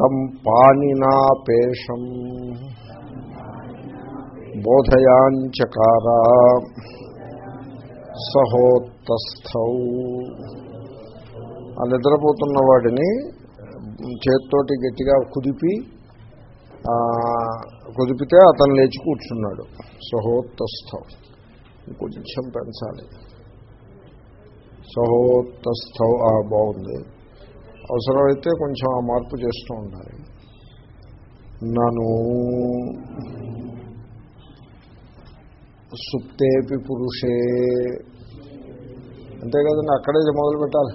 తం పాణినాపేషం బోధయాంచకార సహోత్తస్థౌ. ఆ నిద్రపోతున్న వాడిని చేత్తోటి గట్టిగా కుదిపి కుదిపితే అతను లేచి కూర్చున్నాడు. సహోత్తస్థం. కొంచెం పెంచాలి. సహోత్తస్థౌ బాగుంది. అవసరమైతే కొంచెం ఆ మార్పు చేస్తూ ఉండాలి. నను సుప్తేపి పురుషే. అంతే కదండి అక్కడే మొదలు పెట్టాలి.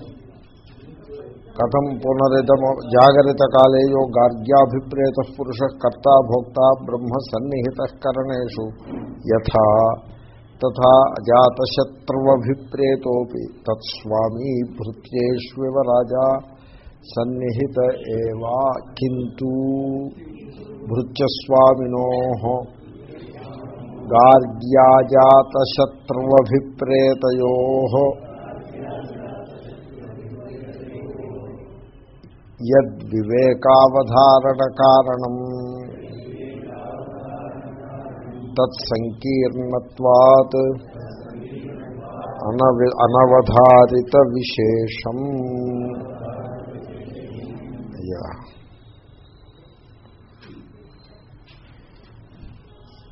కథం పునరితమ జాగరిత కాలేయో గార్గ్యాభిప్రేత పురుష కర్త భోక్త బ్రహ్మ సన్నిహిత కరణేషు యథా తథా అజాతశత్రువభిప్రేతోపి తత్స్వామీ భృత్యేష్వివ రాజా సన్నిహిత ఏవా కింటూ భృత్యస్వామినో గార్గ్యాజాతశత్రువభిప్రేతయో యద్వివేకావధారణకారణం తత్సంకీర్ణత్వాత్ అనవి అనవధారిత విశేషం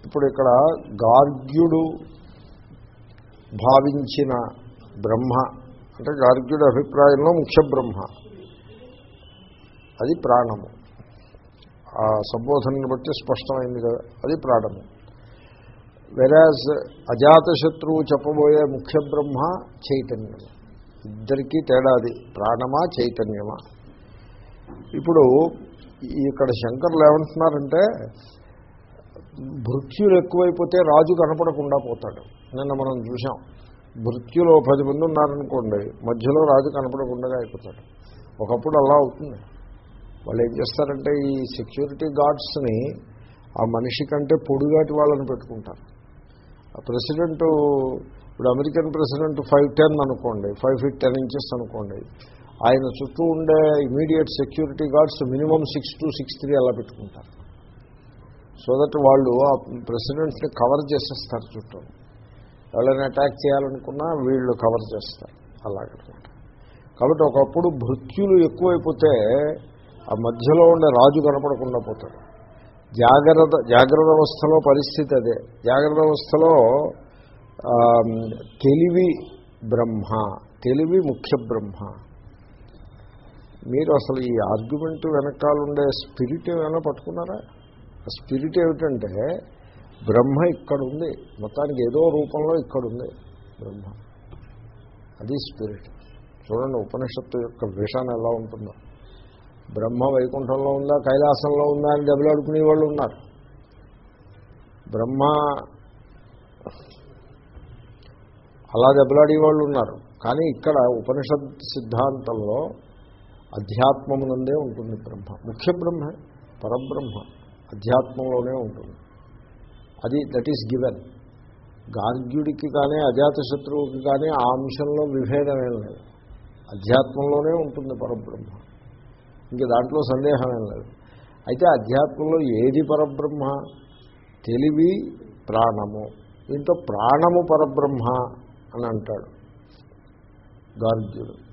ఇప్పుడు ఇక్కడ గార్గ్యుడు భావించిన బ్రహ్మ అంటే గార్గ్యుడి అభిప్రాయంలో ముఖ్య బ్రహ్మ. అది ప్రాణము. ఆ సంబోధనను బట్టి స్పష్టమైంది కదా అది ప్రాణము. వెరాజ్ అజాతశత్రువు చెప్పబోయే ముఖ్య బ్రహ్మ చైతన్యము. ఇద్దరికీ తేడా అది ప్రాణమా చైతన్యమా? ఇప్పుడు ఇక్కడ శంకర్లు ఏమంటున్నారంటే భృత్యులు ఎక్కువైపోతే రాజు కనపడకుండా పోతాడు. నిన్న మనం చూసాం భృత్యులో పది మంది ఉన్నారనుకోండి మధ్యలో రాజు కనపడకుండా అయిపోతాడు. ఒకప్పుడు అలా అవుతుంది. వాళ్ళు ఏం చేస్తారంటే ఈ సెక్యూరిటీ గార్డ్స్ని ఆ మనిషి కంటే పొడిగాటి వాళ్ళని పెట్టుకుంటారు. ఆ ప్రెసిడెంట్ ఇప్పుడు అమెరికన్ ప్రెసిడెంట్ ఫైవ్ టెన్ అనుకోండి ఫైవ్ ఫీట్ టెన్ ఇంచెస్ అనుకోండి ఆయన చుట్టూ ఉండే immediate security guards minimum six to six three అలా పెట్టుకుంటారు. సో దట్ వాళ్ళు ఆ ప్రెసిడెంట్ని కవర్ చేసేస్తారు చుట్టూ. ఎవరైనా అటాక్ చేయాలనుకున్నా వీళ్ళు కవర్ చేస్తారు. అలాగనమాట. కాబట్టి ఒకప్పుడు భృత్యులు ఎక్కువైపోతే ఆ మధ్యలో ఉండే రాజు కనపడకుండా పోతాడు. జాగ్రత్త జాగ్రత్త అవస్థలో పరిస్థితి అదే. జాగ్రత్త అవస్థలో తెలివి బ్రహ్మ తెలివి ముఖ్య బ్రహ్మ. మీరు అసలు ఈ ఆర్గ్యుమెంట్ వెనకాలండే స్పిరిట్ ఏమైనా పట్టుకున్నారా? స్పిరిట్ ఏమిటంటే బ్రహ్మ ఇక్కడ ఉంది మొత్తానికి ఏదో రూపంలో ఇక్కడ ఉంది బ్రహ్మ. అది స్పిరిట్ చూడండి ఉపనిషత్తు యొక్క విషాన్ ఎలా ఉంటుందో. బ్రహ్మ వైకుంఠంలో ఉందా కైలాసంలో ఉందా అని దెబ్బలాడుకునే వాళ్ళు ఉన్నారు. బ్రహ్మ అలా దెబ్బలాడే వాళ్ళు ఉన్నారు. కానీ ఇక్కడ ఉపనిషత్ సిద్ధాంతంలో అధ్యాత్మమునందే ఉంటుంది బ్రహ్మ. ముఖ్య బ్రహ్మ పరబ్రహ్మ అధ్యాత్మంలోనే ఉంటుంది. అది దట్ ఈస్ గివెన్ గార్గ్యుడికి కానీ అజాతశత్రువుకి కానీ ఆ అంశంలో విభేదమేం లేదు. అధ్యాత్మంలోనే ఉంటుంది పరబ్రహ్మ. ఇంక దాంట్లో సందేహమేం లేదు. అయితే అధ్యాత్మంలో ఏది పరబ్రహ్మ? తెలివి ప్రాణము. దీంతో ప్రాణము పరబ్రహ్మ అని అంటాడు గార్గ్యుడు.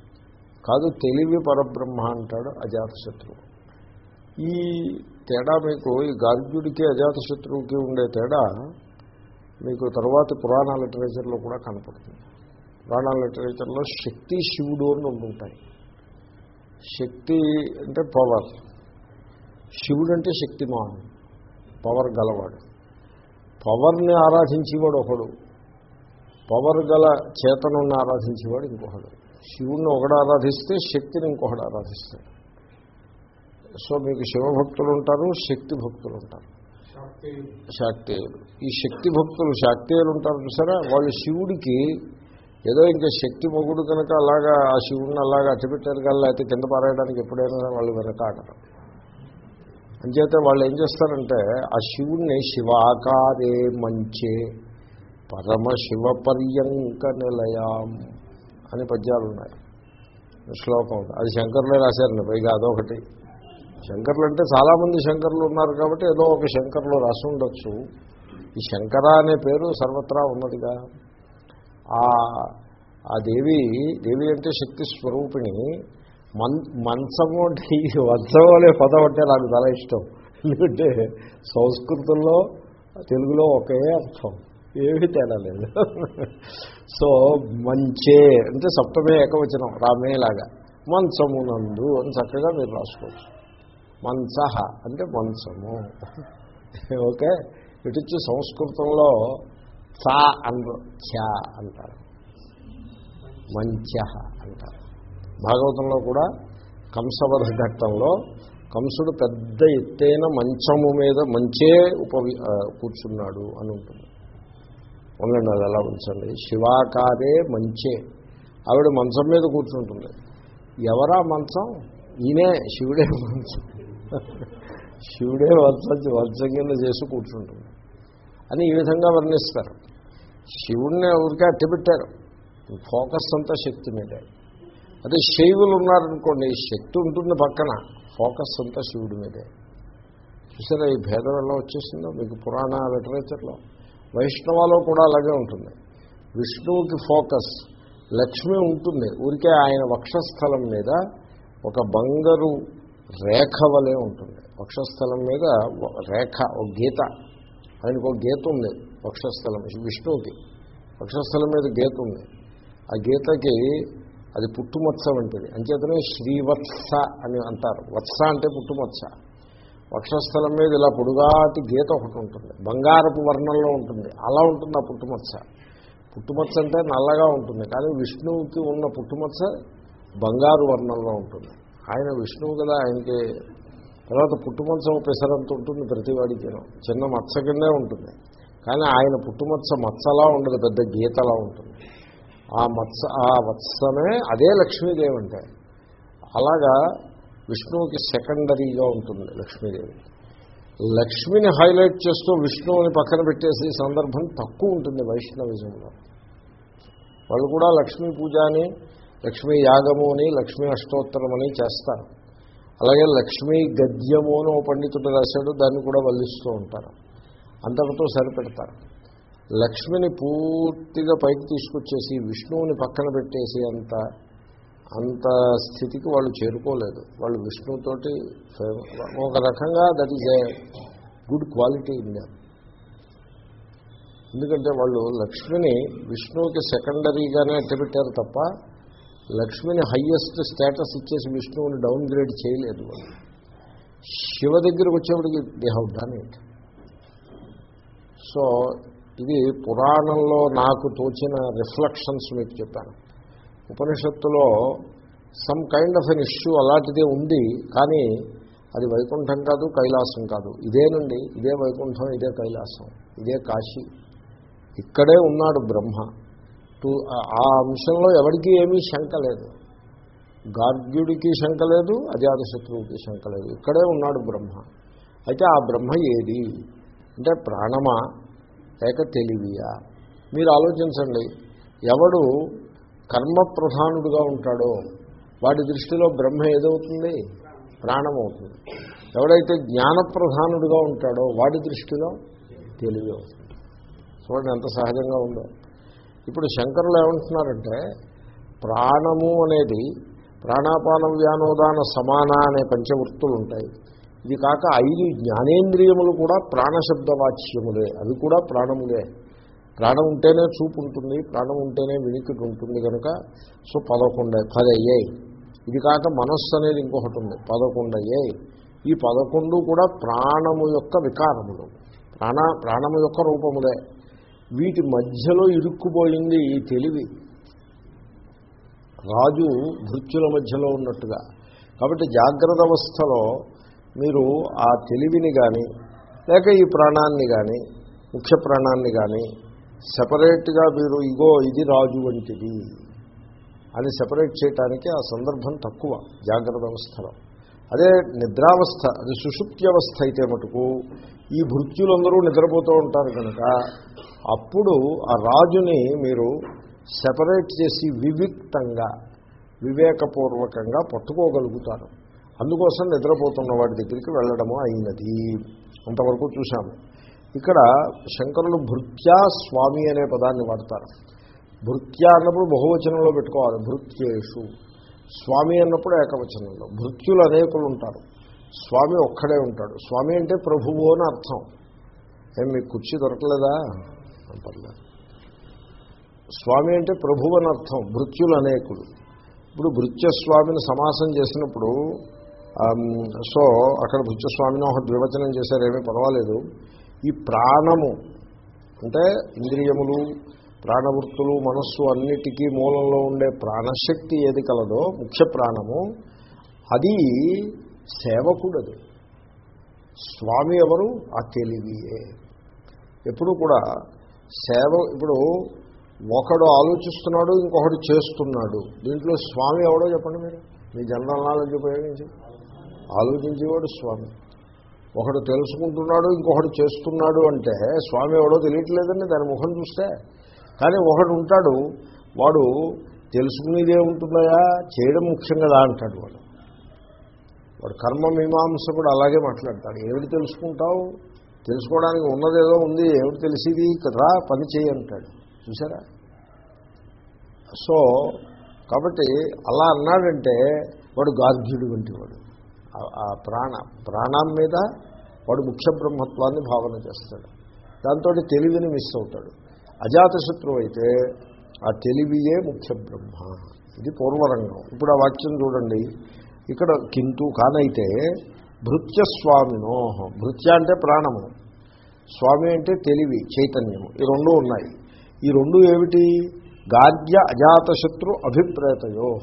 కాదు తెలివి పరబ్రహ్మ అంటాడు అజాతశత్రువు. ఈ తేడా మీకు ఈ గార్గ్యుడికి అజాతశత్రువుకి ఉండే తేడా మీకు తర్వాత పురాణ లిటరేచర్లో కూడా కనపడుతుంది. పురాణ లిటరేచర్లో శక్తి శివుడు అని ఉంటుంటాయి శక్తి అంటే పవర్ శివుడు అంటే శక్తిమాన్ పవర్ గలవాడు. పవర్ని ఆరాధించేవాడు ఒకడు. పవర్ గల చేతనుని ఆరాధించేవాడు ఇంకొకడు. శివుణ్ణి ఒకడు ఆరాధిస్తే శక్తిని ఇంకొకడు ఆరాధిస్తాడు. సో మీకు శివభక్తులు ఉంటారు శక్తి భక్తులు ఉంటారు. శాక్తేయులు. ఈ శక్తి భక్తులు శాక్తేయులు ఉంటారు చూసారా? వాళ్ళు శివుడికి ఏదో ఇంకా శక్తి మొగుడు కనుక అలాగా ఆ శివుడిని అలాగా అట్టిపెట్టారు కల్లా అయితే కింద పారేయడానికి ఎప్పుడైనా వాళ్ళు వెనకాడరు. అంచేత వాళ్ళు ఏం చేస్తారంటే ఆ శివుణ్ణి శివాకారే మంచే పరమశివ పర్యంక నిలయాం. అని పద్యాలు ఉన్నాయి. శ్లోకం అది శంకర్లే రాశారండి పైగా అదొకటి. శంకర్లు అంటే చాలామంది శంకర్లు ఉన్నారు కాబట్టి ఏదో ఒక శంకర్లు రాసి ఉండొచ్చు. ఈ శంకర అనే పేరు సర్వత్రా ఉన్నదిగా. ఆ దేవి దేవి అంటే శక్తి స్వరూపిణి. మన్ మంచము అంటే వంచము అనే పదం అంటే నాకు చాలా ఇష్టం. ఎందుకంటే సంస్కృతంలో తెలుగులో ఒకే అర్థం. ఏమీ తేడా లేదు సో మంచే అంటే సప్తమే ఏకవచనం రామేలాగా మంచమునందు అని చక్కగా మీరు రాసుకోవచ్చు. మంచహ అంటే మంచము. ఓకే? ఇటుచ్చి సంస్కృతంలో చా అంటారు ఛా అంటారు. మంచ అంటారు. భాగవతంలో కూడా కంసవధ ఘట్టంలో కంసుడు పెద్ద ఎత్తైన మంచము మీద మంచే ఉప కూర్చున్నాడు అని ఉంటుంది ఉండండి అది ఎలా ఉంచండి. శివాకారే మంచే. ఆవిడ మంచం మీద కూర్చుంటుంది. ఎవరా మంచం? ఈయనే శివుడే మంచం. శివుడే వంచ వంచం కింద చేసి కూర్చుంటుంది. అని ఈ విధంగా వర్ణిస్తారు. శివుడిని ఊరికే అట్టబెట్టారు ఫోకస్ అంతా శక్తి మీదే. అదే శైవులు ఉన్నారనుకోండి శక్తి ఉంటుంది పక్కన. ఫోకస్ అంతా శివుడి మీదే. చూసారా ఈ భేదం ఎలా వచ్చేసిందో? మీకు పురాణ లిటరేచర్లో వైష్ణవాలో కూడా అలాగే ఉంటుంది. విష్ణువుకి ఫోకస్ లక్ష్మి ఉంటుంది. ఊరికే ఆయన వక్షస్థలం మీద ఒక బంగారు రేఖ వలె ఉంటుంది. వక్షస్థలం మీద రేఖ ఒక గీత. ఆయనకు ఒక గీత ఉంది వక్షస్థలం విష్ణువుకి. వక్షస్థలం మీద గీత ఉంది. ఆ గీతకి అది పుట్టుమత్స వంటిది. అంచేతనే శ్రీవత్స అని అంటారు. వత్స అంటే పుట్టుమత్స వక్షస్థలం మీద ఇలా పొడుగాటి గీత ఒకటి ఉంటుంది. బంగారపు వర్ణంలో ఉంటుంది. అలా ఉంటుంది ఆ పుట్టుమచ్చ. పుట్టుమచ్చ అంటే నల్లగా ఉంటుంది. కానీ విష్ణువుకి ఉన్న పుట్టుమచ్చ బంగారు వర్ణంలో ఉంటుంది. ఆయన విష్ణువు కదా ఆయనకి తర్వాత పుట్టుమచ్చ పెసరంత ఉంటుంది ప్రతివాడికి చిన్న మచ్చ కిందే ఉంటుంది. కానీ ఆయన పుట్టుమచ్చ మచ్చలా ఉండదు పెద్ద గీతలా ఉంటుంది. ఆ మత్స ఆ మత్సమే అదే లక్ష్మీదేవి అంటే. అలాగా విష్ణువుకి సెకండరీగా ఉంటుంది లక్ష్మీదేవి. లక్ష్మిని హైలైట్ చేస్తూ విష్ణువుని పక్కన పెట్టేసి సందర్భం తక్కువ ఉంటుంది వైష్ణవిజంలో. వాళ్ళు కూడా లక్ష్మీ పూజ అని లక్ష్మీ యాగము అని లక్ష్మీ అష్టోత్తరం అని చేస్తారు. అలాగే లక్ష్మీ గద్యము అని ఓ పండితుడు రాశాడు దాన్ని కూడా వల్లిస్తూ ఉంటారు. అంతటితో సరిపెడతారు. లక్ష్మిని పూర్తిగా పైకి తీసుకొచ్చేసి విష్ణువుని పక్కన పెట్టేసి అంత అంత స్థితికి వాళ్ళు చేరుకోలేదు. వాళ్ళు విష్ణుతోటి ఒక రకంగా that is a good quality in ఎందుకంటే వాళ్ళు లక్ష్మిని విష్ణువుకి సెకండరీగానే అట్టబెట్టారు తప్ప లక్ష్మిని హయ్యెస్ట్ స్టేటస్ ఇచ్చేసి విష్ణువుని డౌన్ గ్రేడ్ చేయలేదు వాళ్ళు. శివ దగ్గరకు వచ్చేప్పటికి they how done it so ఇది పురాణంలో నాకు తోచిన రిఫ్లెక్షన్స్ మీకు చెప్పాను. ఉపనిషత్తులో some kind of an issue అలాంటిదే ఉంది కానీ అది వైకుంఠం కాదు కైలాసం కాదు. ఇదేనండి ఇదే వైకుంఠం ఇదే కైలాసం ఇదే కాశీ. ఇక్కడే ఉన్నాడు బ్రహ్మ. టు ఆ అంశంలో ఎవరికీ ఏమీ శంక లేదు. గార్గ్యుడికి శంక లేదు అజాతశత్రువుకి శంక లేదు. ఇక్కడే ఉన్నాడు బ్రహ్మ. అయితే ఆ బ్రహ్మ ఏది? అంటే ప్రాణమా? లేక తెలివియా? మీరు ఆలోచించండి. ఎవడు కర్మ ప్రధానుడుగా ఉంటాడో వాడి దృష్టిలో బ్రహ్మ ఏదవుతుంది? ప్రాణమవుతుంది. ఎవడైతే జ్ఞాన ప్రధానుడుగా ఉంటాడో వాడి దృష్టిలో తెలివి అవుతుంది చూడండి ఎంత సహజంగా ఉందో. ఇప్పుడు శంకరులు ఏమంటున్నారంటే ప్రాణము అనేది ప్రాణాపాన వ్యానోదాన సమాన అనే పంచవృత్తులు ఉంటాయి. ఇది కాక ఐదు జ్ఞానేంద్రియములు కూడా ప్రాణశబ్దవాచ్యములే. అవి కూడా ప్రాణములే. ప్రాణం ఉంటేనే చూపు ఉంటుంది ప్రాణం ఉంటేనే వినికిడి ఉంటుంది కనుక సో పదకొండు పది అయ్యాయి. ఇది కాక మనస్సు అనేది ఇంకొకటి ఉంది పదకొండు అయ్యాయి. ఈ పదకొండు కూడా ప్రాణము యొక్క వికారములు ప్రాణ ప్రాణము యొక్క రూపములే. వీటి మధ్యలో ఇరుక్కుపోయింది ఈ తెలివి. రాజు భృత్యుల మధ్యలో ఉన్నట్టుగా. కాబట్టి జాగ్రత్త అవస్థలో మీరు ఆ తెలివిని కానీ లేక ఈ ప్రాణాన్ని కానీ ముఖ్య ప్రాణాన్ని కానీ సెపరేట్గా మీరు ఇగో ఇది రాజు వంటిది అని సెపరేట్ చేయటానికి ఆ సందర్భం తక్కువ జాగ్రత్త అవస్థలో. అదే నిద్రావస్థ అది సుషుప్త్యవస్థ అయితే మటుకు ఈ భృత్యులందరూ నిద్రపోతూ ఉంటారు కనుక అప్పుడు ఆ రాజుని మీరు సెపరేట్ చేసి వివిక్తంగా వివేకపూర్వకంగా పట్టుకోగలుగుతారు. అందుకోసం నిద్రపోతున్న వాడి దగ్గరికి వెళ్ళడము అయినది. అంతవరకు చూశాము. ఇక్కడ శంకరులు భృత్యా స్వామి అనే పదాన్ని వాడతారు. భృత్యా అన్నప్పుడు బహువచనంలో పెట్టుకోవాలి భృత్యేషు. స్వామి అన్నప్పుడు ఏకవచనంలో. భృత్యులు అనేకులు ఉంటారు. స్వామి ఒక్కడే ఉంటాడు. స్వామి అంటే ప్రభువు అని అర్థం. ఏం మీకు కుర్చీ దొరకలేదా? పర్లేదు. స్వామి అంటే ప్రభువు అని అర్థం. భృత్యులు అనేకులు. ఇప్పుడు భృత్యస్వామిని సమాసం చేసినప్పుడు సో అక్కడ భృత్యస్వామిని ఒక ద్వివచనం చేశారేమీ పర్వాలేదు. ఈ ప్రాణము అంటే ఇంద్రియములు ప్రాణవృత్తులు మనస్సు అన్నిటికీ మూలంలో ఉండే ప్రాణశక్తి ఏది కలదో ముఖ్య ప్రాణము అది సేవకుడు అది స్వామి ఎవరు? ఆ తెలివియే. ఎప్పుడు కూడా సేవ ఇప్పుడు ఒకడు ఆలోచిస్తున్నాడు ఇంకొకడు చేస్తున్నాడు. దీంట్లో స్వామి ఎవడో చెప్పండి మీరు? మీ జనరల్ నాలెడ్జ్ ఉపయోగించి? ఆలోచించేవాడు స్వామి. ఒకడు తెలుసుకుంటున్నాడు ఇంకొకడు చేస్తున్నాడు అంటే స్వామి ఎవడో తెలియట్లేదండి దాని ముఖం చూస్తే. కానీ ఒకడు ఉంటాడు వాడు తెలుసుకునేదే ఉంటుందయా? చేయడం ముఖ్యం కదా అంటాడు వాడు. వాడు కర్మ మీమాంస కూడా అలాగే మాట్లాడతాడు. ఏమిటి తెలుసుకుంటావు? తెలుసుకోవడానికి ఉన్నదేదో ఉంది ఏమిటి తెలిసేది? కదా పని చేయి అంటాడు. చూసారా సో కాబట్టి అలా అన్నాడంటే వాడు గార్గ్యుడు వంటి వాడు ఆ- ప్రాణ ప్రాణం మీద వాడు ముఖ్య బ్రహ్మత్వాన్ని భావన చేస్తాడు. దాంతో తెలివిని మిస్ అవుతాడు. అజాతశత్రువు అయితే ఆ తెలివియే ముఖ్య బ్రహ్మ ఇది పూర్వరంగం. ఇప్పుడు ఆ వాక్యం చూడండి. ఇక్కడ కింటూ కానైతే భృత్యస్వామినో భృత్య అంటే ప్రాణము. స్వామి అంటే తెలివి చైతన్యము ఈ రెండు ఉన్నాయి. ఈ రెండు ఏమిటి? గాద్య అజాతశత్రు అభిప్రేతయో.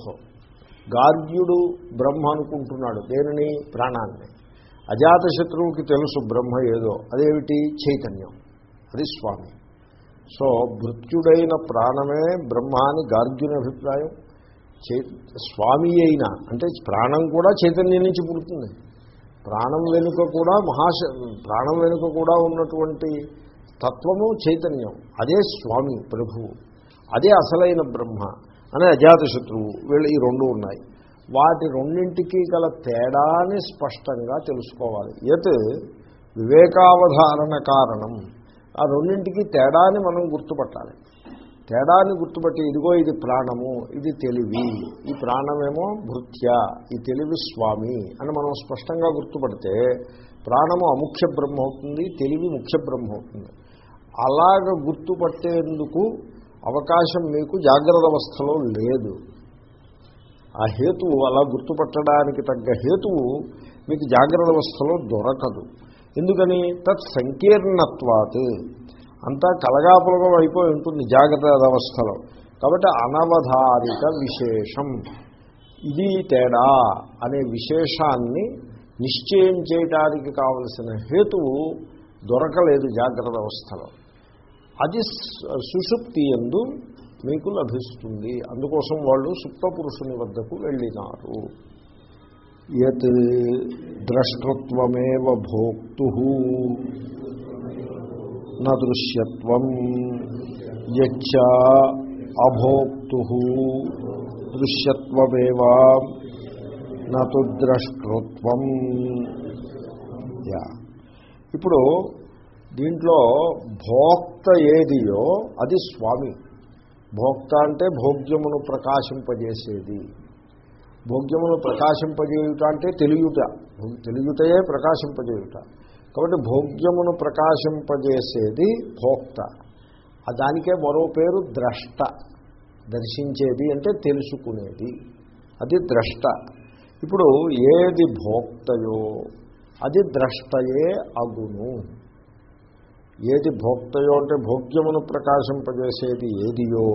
గార్గ్యుడు బ్రహ్మ అనుకుంటున్నాడు. దేనిని? ప్రాణాన్ని. అజాతశత్రువుకి తెలుసు బ్రహ్మ ఏదో. అదేమిటి? చైతన్యం. అది స్వామి. సో మృత్యుడైన ప్రాణమే బ్రహ్మ అని గార్గ్యుని అభిప్రాయం. చే స్వామి అయిన అంటే ప్రాణం కూడా చైతన్యం నుంచి పుడుతుంది. ప్రాణం వెనుక కూడా మహాశ ప్రాణం వెనుక కూడా ఉన్నటువంటి తత్వము చైతన్యం. అదే స్వామి ప్రభువు. అదే అసలైన బ్రహ్మ. అనే అజాతశత్రువు వీళ్ళు ఈ రెండు ఉన్నాయి. వాటి రెండింటికి గల తేడాని స్పష్టంగా తెలుసుకోవాలి. యత్ వివేకావధారణ కారణం. ఆ రెండింటికి తేడాని మనం గుర్తుపట్టాలి. తేడాన్ని గుర్తుపట్టి ఇదిగో ఇది ప్రాణము ఇది తెలివి. ఈ ప్రాణమేమో భృత్య ఈ తెలివి స్వామి అని మనం స్పష్టంగా గుర్తుపడితే ప్రాణము అముఖ్య బ్రహ్మ అవుతుంది తెలివి ముఖ్య బ్రహ్మ అవుతుంది. అలాగ గుర్తుపట్టేందుకు అవకాశం మీకు జాగ్రత్త అవస్థలో లేదు. ఆ హేతువు అలా గుర్తుపట్టడానికి తగ్గ హేతువు మీకు జాగ్రత్త అవస్థలో దొరకదు. ఎందుకని? తత్ సంకీర్ణత్వాత్. అంతా కలగాపులగం అయిపోయి ఉంటుంది జాగ్రత్త అవస్థలో. కాబట్టి అనవధారిత విశేషం. ఇది తేడా అనే విశేషాన్ని నిశ్చయం చేయడానికి కావలసిన హేతువు దొరకలేదు జాగ్రత్త అవస్థలో. అది సుషుప్తి ఎందు మీకు లభిస్తుంది. అందుకోసం వాళ్ళు సుప్త పురుషుని వద్దకు వెళ్ళినారు. యత్ ద్రష్టృత్వమేవ భోక్తు నృశ్యత్వం యచ్చ అభోక్తు దృశ్యత్వమేవా నతు ద్రష్టృత్వం యా. ఇప్పుడు దీంట్లో భోక్త ఏదియో అది స్వామి. భోక్త అంటే భోగ్యమును ప్రకాశింపజేసేది. భోగ్యమును ప్రకాశింపజేయుట అంటే తెలియట. తెలియటయే ప్రకాశింపజేయుట. కాబట్టి భోగ్యమును ప్రకాశింపజేసేది భోక్త. దానికే మరో పేరు ద్రష్ట. దర్శించేది అంటే తెలుసుకునేది. అది ద్రష్ట. ఇప్పుడు ఏది భోక్తయో అది ద్రష్టయే అగును. ఏది భోక్తయో అంటే భోగ్యమును ప్రకాశింపజేసేది ఏదియో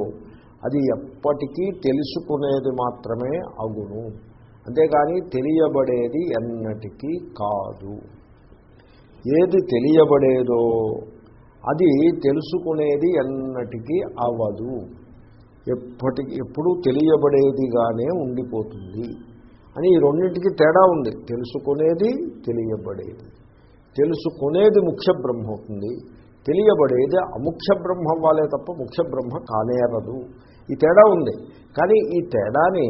అది ఎప్పటికీ తెలుసుకునేది మాత్రమే అగును. అంతేకాని తెలియబడేది ఎన్నటికీ కాదు. ఏది తెలియబడేదో అది తెలుసుకునేది ఎన్నటికీ అవదు. ఎప్పటికి ఎప్పుడూ తెలియబడేదిగానే ఉండిపోతుంది. అని ఈ రెండింటికి తేడా ఉంది. తెలుసుకునేది తెలియబడేది. తెలుసుకునేది ముఖ్య బ్రహ్మ అవుతుంది. తెలియబడేది అముఖ్య బ్రహ్మ అవ్వాలే తప్ప ముఖ్య బ్రహ్మ కానేరదు ఈ తేడా ఉంది. కానీ ఈ తేడాని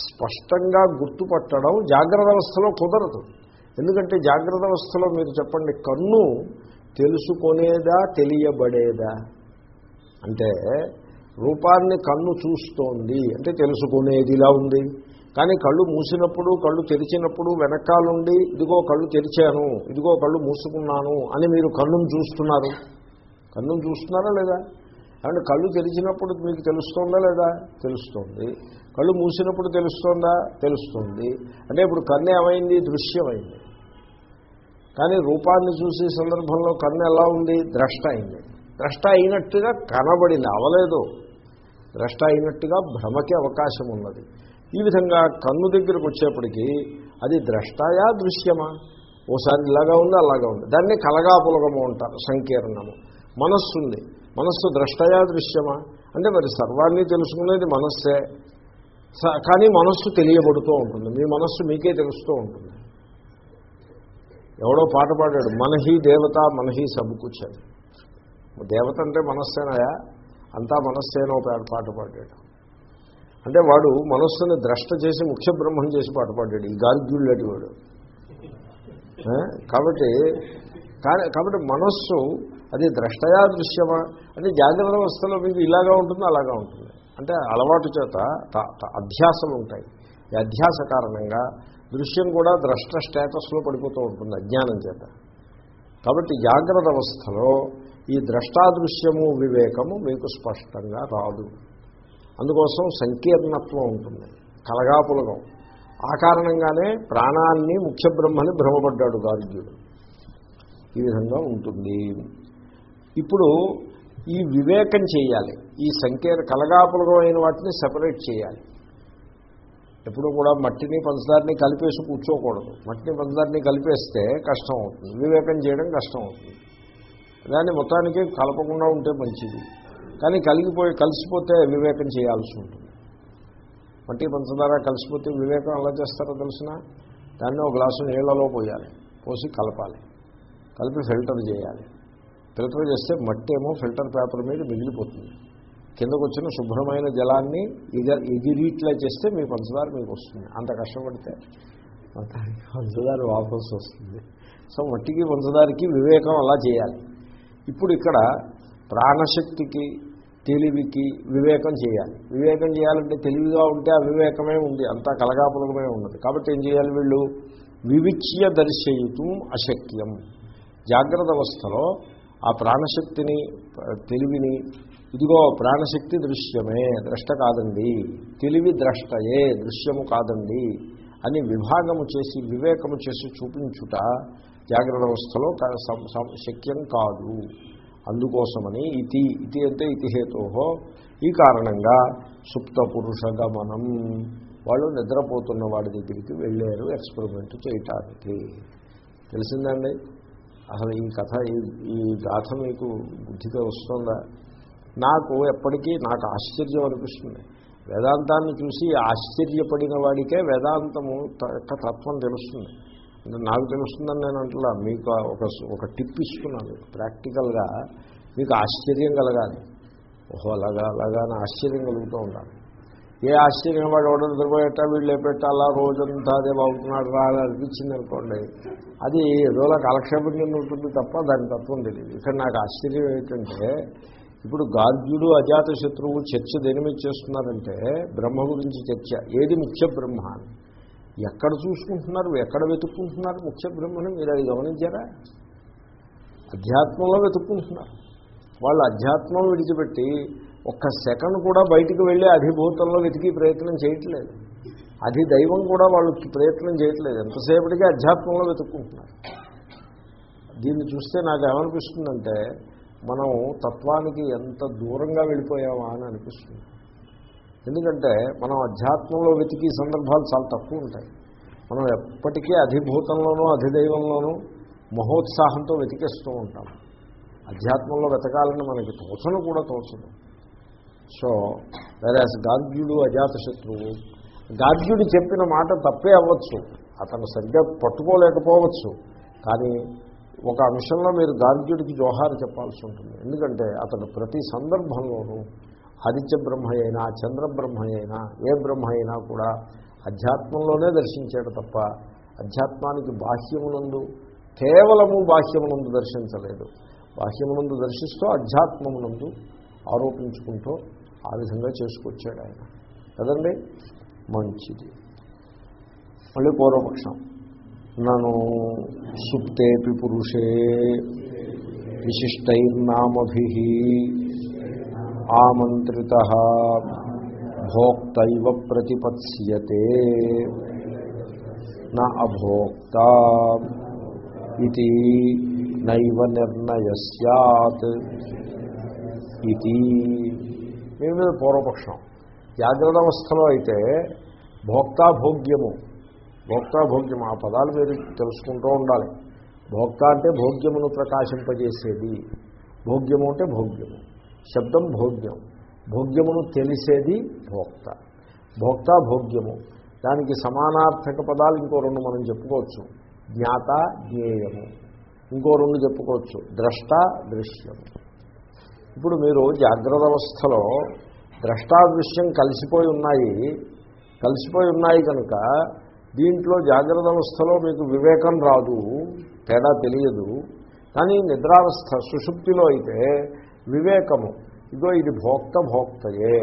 స్పష్టంగా గుర్తుపట్టడం జాగ్రత్త అవస్థలో కుదరదు. ఎందుకంటే జాగ్రత్త అవస్థలో మీరు చెప్పండి కన్ను తెలుసుకొనేదా తెలియబడేదా? అంటే రూపాన్ని కన్ను చూస్తోంది అంటే తెలుసుకునేదిలా ఉంది. కానీ కళ్ళు మూసినప్పుడు కళ్ళు తెరిచినప్పుడు వెనకాలండి ఇదిగో కళ్ళు తెరిచాను ఇదిగో కళ్ళు మూసుకున్నాను అని మీరు కన్నును చూస్తున్నారు. కన్నును చూస్తున్నారా లేదా? అంటే కళ్ళు తెరిచినప్పుడు మీకు తెలుస్తోందా లేదా? తెలుస్తుంది. కళ్ళు మూసినప్పుడు తెలుస్తోందా? తెలుస్తుంది. అంటే ఇప్పుడు కన్ను ఏమైంది? దృశ్యమైంది. కానీ రూపాన్ని చూసే సందర్భంలో కన్ను ఎలా ఉంది? ద్రష్ట అయింది. ద్రష్ట అయినట్టుగా కనబడింది. అవలేదు. ద్రష్ట అయినట్టుగా భ్రమకి అవకాశం ఉన్నది. ఈ విధంగా కన్ను దగ్గరకు వచ్చేప్పటికీ అది ద్రష్టాయా దృశ్యమా? ఓసారి ఇలాగా ఉంది అలాగా ఉంది. దాన్ని కలగాపులగము అంటారు సంకీర్ణము. మనస్సు ఉంది మనస్సు ద్రష్టయా దృశ్యమా? అంటే మరి సర్వాన్ని తెలుసుకునేది మనస్సే. స- కానీ మనస్సు తెలియబడుతూ ఉంటుంది. మీ మనస్సు మీకే తెలుస్తూ ఉంటుంది. ఎవడో పాట పాడాడు మనహి దేవత మనహి సబుకుచ్చాడు దేవత అంటే మనస్సేనాయా? అంతా మనస్సేనో పాట పాడాడు. అంటే వాడు మనస్సుని ద్రష్ట చేసి ముఖ్య బ్రహ్మం చేసి పాట పాడాడు. ఈ లాంటి వాడు. కాబట్టి కాబట్టి మనస్సు అది ద్రష్టయా దృశ్యమా? అంటే జాగ్రత్త అవస్థలో మీకు ఇలాగా ఉంటుంది అలాగా ఉంటుంది. అంటే అలవాటు చేత త- అధ్యాసలు ఉంటాయి. ఈ అధ్యాస కారణంగా దృశ్యం కూడా ద్రష్ట స్టేటస్లో పడిపోతూ ఉంటుంది అజ్ఞానం చేత. కాబట్టి జాగ్రత్త అవస్థలో ఈ ద్రష్టాదృశ్యము వివేకము మీకు స్పష్టంగా రాదు. అందుకోసం సంకీర్ణత్వం ఉంటుంది. కలగాపులగం ఆ కారణంగానే ప్రాణాన్ని ముఖ్య బ్రహ్మని భ్రమపడ్డాడు గార్గ్యుడు. ఈ విధంగా ఉంటుంది. ఇప్పుడు ఈ వివేకం చేయాలి. ఈ సంకీర్ కలగాపులగమైన వాటిని సెపరేట్ చేయాలి. ఎప్పుడు కూడా మట్టిని పంచదారిని కలిపేసి కూర్చోకూడదు. మట్టిని పంచదారిని కలిపేస్తే కష్టం అవుతుంది. వివేకం చేయడం కష్టం అవుతుంది. దాన్ని మొత్తానికి కలపకుండా ఉంటే మంచిది. కానీ కలిగిపోయి కలిసిపోతే వివేకం చేయాల్సి ఉంటుంది. మట్టి పంచదార కలిసిపోతే వివేకం ఎలా చేస్తారో తెలిసిన దాన్ని ఒక గ్లాసు నీళ్ళలో పోయాలి. పోసి కలపాలి. కలిపి ఫిల్టర్ చేయాలి. ఫిల్టర్ చేస్తే మట్టి ఏమో ఫిల్టర్ పేపర్ మీద మిగిలిపోతుంది. కిందకు వచ్చిన శుభ్రమైన జలాన్ని ఎగ ఎగిరిట్లా చేస్తే మీ పంచదార మీకు వస్తుంది. అంత కష్టపడితే పంచదార వాపస్ వస్తుంది. సో మట్టికి పంచదారికి వివేకం అలా చేయాలి. ఇప్పుడు ఇక్కడ ప్రాణశక్తికి తెలివికి వివేకం చేయాలి. వివేకం చేయాలంటే తెలివిగా ఉంటే ఆ వివేకమే ఉంది. అంతా కలగాపులకమే ఉన్నది. కాబట్టి ఏం చేయాలి వీళ్ళు? వివిచ్య దర్శయితం అశక్యం. జాగ్రత్త అవస్థలో ఆ ప్రాణశక్తిని తెలివిని ఇదిగో ప్రాణశక్తి దృశ్యమే ద్రష్ట కాదండి. తెలివి ద్రష్టయే దృశ్యము కాదండి అని విభాగము చేసి వివేకము చేసి చూపించుట జాగ్రత్త అవస్థలో శక్యం కాదు. అందుకోసమని ఇతి ఇతి అంటే ఇతిహేతో ఈ కారణంగా సుప్త పురుష గమనం. వాళ్ళు నిద్రపోతున్న వాడి దగ్గరికి వెళ్ళారు ఎక్స్పెరిమెంట్ చేయటానికి. తెలిసిందండి? అసలు ఈ కథ ఈ- గాథ మీకు బుద్ధిగా వస్తుందా? నాకు ఎప్పటికీ నాకు ఆశ్చర్యం అనిపిస్తుంది. వేదాంతాన్ని చూసి ఆశ్చర్యపడిన వాడికే వేదాంతము త- యొక్క తత్వం తెలుస్తుంది. నాకు తెలుస్తుందని నేను అంటున్నా మీకు ఒక ఒక టిప్ ఇస్తున్నాను. ప్రాక్టికల్గా మీకు ఆశ్చర్యం కలగాలి. ఓహో అలాగా అలాగా అని ఆశ్చర్యం కలుగుతూ ఉండాలి. ఏ ఆశ్చర్యం వాడు ఎవడో నిద్రపోయేట వీళ్ళు పెట్టాలా రోజంతా అదే బాగుతున్నాడు రా అనిపించింది అనుకోండి అది ఏదోలా కాలక్షేపం కింద ఉంటుంది తప్ప దాని తత్వం తెలియదు. ఇక్కడ నాకు ఆశ్చర్యం ఏంటంటే ఇప్పుడు గార్గ్యుడు అజాత శత్రువు చర్చ దేని మీద చేస్తున్నారంటే బ్రహ్మ గురించి చర్చ. ఏది ముఖ్య బ్రహ్మ అని? ఎక్కడ చూసుకుంటున్నారు ఎక్కడ వెతుక్కుంటున్నారు ముఖ్య బ్రహ్మని మీరు అది గమనించారా? అధ్యాత్మంలో వెతుక్కుంటున్నారు. వాళ్ళు అధ్యాత్మం విడిచిపెట్టి ఒక్క సెకండ్ కూడా బయటికి వెళ్ళి అధిభూతంలో వెతికి ప్రయత్నం చేయట్లేదు. అది దైవం కూడా వాళ్ళు ప్రయత్నం చేయట్లేదు. ఎంతసేపటికి అధ్యాత్మంలో వెతుక్కుంటున్నారు. దీన్ని చూస్తే నాకు ఏమనిపిస్తుందంటే మనం తత్వానికి ఎంత దూరంగా వెళ్ళిపోయామా అని అనిపిస్తుంది. ఎందుకంటే మనం అధ్యాత్మంలో వెతికి సందర్భాలు చాలా తక్కువ ఉంటాయి. మనం ఎప్పటికీ అధిభూతంలోనూ అధిదైవంలోనూ మహోత్సాహంతో వెతికేస్తూ ఉంటాం. అధ్యాత్మంలో వెతకాలని మనకి తోచను కూడా తోచదు. సో వేరే గార్గ్యుడు అజాతశత్రువు గార్గ్యుడు చెప్పిన మాట తప్పే అవ్వచ్చు. అతను సరిగ్గా పట్టుకోలేకపోవచ్చు. కానీ ఒక అంశంలో మీరు గార్గ్యుడికి జోహారు చెప్పాల్సి ఉంటుంది. ఎందుకంటే అతను ప్రతి సందర్భంలోనూ ఆదిత్య బ్రహ్మ అయినా అయినా ఏ బ్రహ్మ అయినా కూడా అధ్యాత్మంలోనే దర్శించాడు తప్ప అధ్యాత్మానికి బాహ్యమునందు కేవలము బాహ్యమునందు దర్శించలేదు. బాహ్యమునందు దర్శిస్తూ అధ్యాత్మమునందు ఆరోపించుకుంటూ ఆ విధంగా చేసుకొచ్చాడు ఆయన. కదండి? మంచిది. మళ్ళీ పూర్వపక్షం. నను సుప్తేపి పురుషే విశిష్టైర్నామభి. ఆమంత్రిత భోక్త ప్రతిపత్స్యతే నా అభోక్త ఇది నైవ నిర్ణయ సత్ ఇది దీని మీద పూర్వపక్షం జాగ్రత్త అవస్థలో అయితే భోక్తాభోగ్యము భోక్తాభోగ్యము ఆ పదాలు మీరు తెలుసుకుంటూ ఉండాలి. భోక్త అంటే భోగ్యమును ప్రకాశింపజేసేది. భోగ్యము అంటే భోగ్యము. శబ్దం భోగ్యం. భోగ్యమును తెలిసేది భోక్త. భోక్త భోగ్యము. దానికి సమానార్థక పదాలు ఇంకో రెండు మనం చెప్పుకోవచ్చు. జ్ఞాత జ్ఞేయము. ఇంకో రెండు చెప్పుకోవచ్చు. ద్రష్ట దృశ్యము. ఇప్పుడు మీరు జాగ్రత్త అవస్థలో ద్రష్టాదృశ్యం కలిసిపోయి ఉన్నాయి. కలిసిపోయి ఉన్నాయి కనుక దీంట్లో జాగ్రత్త అవస్థలో మీకు వివేకం రాదు తేడా తెలియదు. కానీ నిద్రావస్థ సుషుప్తిలో అయితే వివేకము. ఇదో ఇది భోక్త భోక్తయే.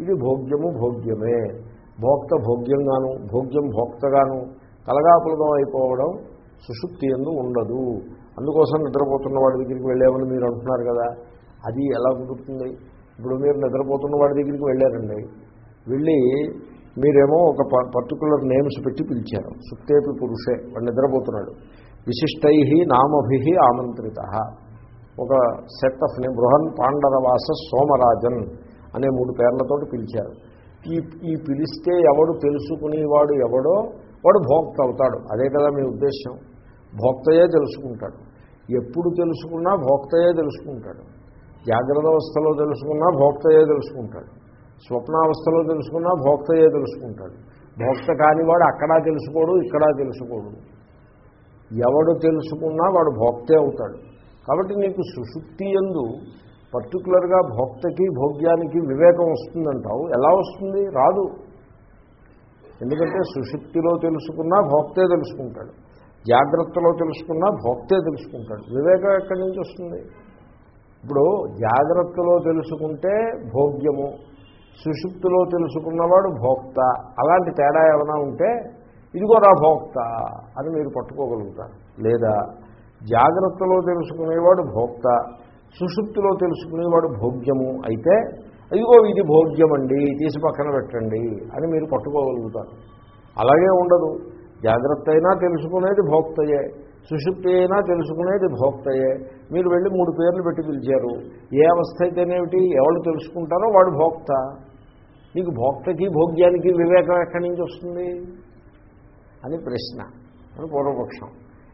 ఇది భోగ్యము భోగ్యమే. భోక్త భోగ్యంగాను భోగ్యం భోక్తగాను కలగాపులగం అయిపోవడం సుషుప్తి ఎందు ఉండదు. అందుకోసం నిద్రపోతున్న వాడి దగ్గరికి వెళ్ళామని మీరు అంటున్నారు కదా. అది ఎలా కుదురుతుంది? ఇప్పుడు మీరు నిద్రపోతున్న వాడి దగ్గరికి వెళ్ళారండి. వెళ్ళి మీరేమో ఒక పర్టికులర్ నేమ్స్ పెట్టి పిలిచారు. సుప్తేపి పురుషే. వాడు నిద్రపోతున్నాడు. విశిష్టై నామభి ఆమంత్రిత. ఒక set of name Brihan Pandaravasa Somarajan అనే మూడు పేర్లతోటి పిలిచారు. ఈ ఈ పిలిస్తే ఎవడు తెలుసుకునేవాడు ఎవడో వాడు భోక్త అవుతాడు. అదే కదా మీ ఉద్దేశం భోక్తయే తెలుసుకుంటాడు. ఎప్పుడు తెలుసుకున్నా భోక్తయే తెలుసుకుంటాడు. జాగ్రత్త అవస్థలో తెలుసుకున్నా భోక్తయే తెలుసుకుంటాడు. స్వప్నావస్థలో తెలుసుకున్నా భోక్తయే తెలుసుకుంటాడు. భోక్త కానివాడు అక్కడా తెలుసుకోడు ఇక్కడా తెలుసుకోడు. ఎవడు తెలుసుకున్నా వాడు భోక్తే అవుతాడు. కాబట్టి నీకు సుశుక్తి ఎందు పర్టికులర్గా భోక్తకి భోగ్యానికి వివేకం వస్తుందంటావు. ఎలా వస్తుంది? రాదు. ఎందుకంటే సుశుక్తిలో తెలుసుకున్నా భోక్తే తెలుసుకుంటాడు. జాగ్రత్తలో తెలుసుకున్నా భోక్తే తెలుసుకుంటాడు. వివేకం ఎక్కడి నుంచి వస్తుంది? ఇప్పుడు జాగ్రత్తలో తెలుసుకుంటే భోగ్యము సుషుప్తిలో తెలుసుకున్నవాడు భోక్త. అలాంటి తేడా ఏమైనా ఉంటే ఇదిగో రా భోక్త అని మీరు పట్టుకోగలుగుతారు. లేదా జాగ్రత్తలో తెలుసుకునేవాడు భోక్త సుషుప్తిలో తెలుసుకునేవాడు భోగ్యము అయితే అయ్యో ఇది భోగ్యం అండి తీసి పక్కన పెట్టండి అని మీరు పట్టుకోగలుగుతారు. అలాగే ఉండదు. జాగ్రత్త అయినా తెలుసుకునేది భోక్తయే సుషుప్తి అయినా తెలుసుకునేది భోక్తయే. మీరు వెళ్ళి మూడు పేర్లు పెట్టి పిలిచారు. ఏ అవస్థ అయితేనేమిటి ఎవరు తెలుసుకుంటారో వాడు భోక్త. నీకు భోక్తకి భోగ్యానికి వివేకం ఎక్కడి నుంచి వస్తుంది? అని ప్రశ్న. అని పూర్వపక్షం.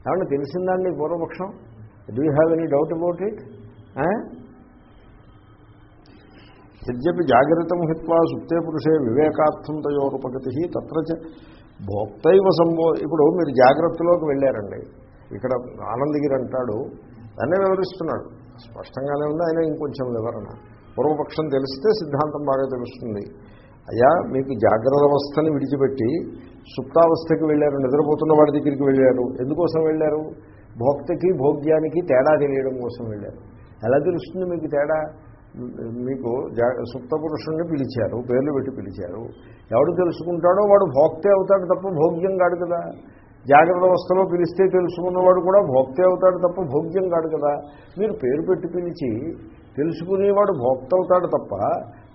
ఏమన్నా తెలిసిందండి పూర్వపక్షం? Do you have any doubt about it యద్యపి జాగ్రత్తం హిత్వా సుప్తే పురుషే వివేకార్థం తయోరుపగతి తత్ర భోక్తైవ సంబో ఇప్పుడు మీరు జాగ్రత్తలోకి వెళ్ళారండి. ఇక్కడ ఆనందగిరి అంటాడు దాన్నే వివరిస్తున్నాడు. స్పష్టంగానే ఉంది ఆయన ఇంకొంచెం వివరణ. పూర్వపక్షం తెలిస్తే సిద్ధాంతం బాగా తెలుస్తుంది. అయ్యా మీకు జాగ్రత్త అవస్థని విడిచిపెట్టి సుప్తావస్థకి వెళ్ళారు నిద్రపోతున్న వాడి దగ్గరికి వెళ్ళారు. ఎందుకోసం వెళ్ళారు? భోక్తకి భోగ్యానికి తేడా తెలియడం కోసం వెళ్ళారు. ఎలా తెలుస్తుంది మీకు తేడా? మీకు సుప్త పురుషుణ్ణి పిలిచారు పేర్లు పెట్టి పిలిచారు. ఎవడు తెలుసుకుంటాడో వాడు భోక్తే అవుతాడు తప్ప భోగ్యం కాడు కదా. జాగ్రత్త అవస్థలో పిలిస్తే తెలుసుకున్నవాడు కూడా భోక్తే అవుతాడు తప్ప భోగ్యం కాడు కదా. మీరు పేరు పెట్టి పిలిచి తెలుసుకునేవాడు భోక్త అవుతాడు తప్ప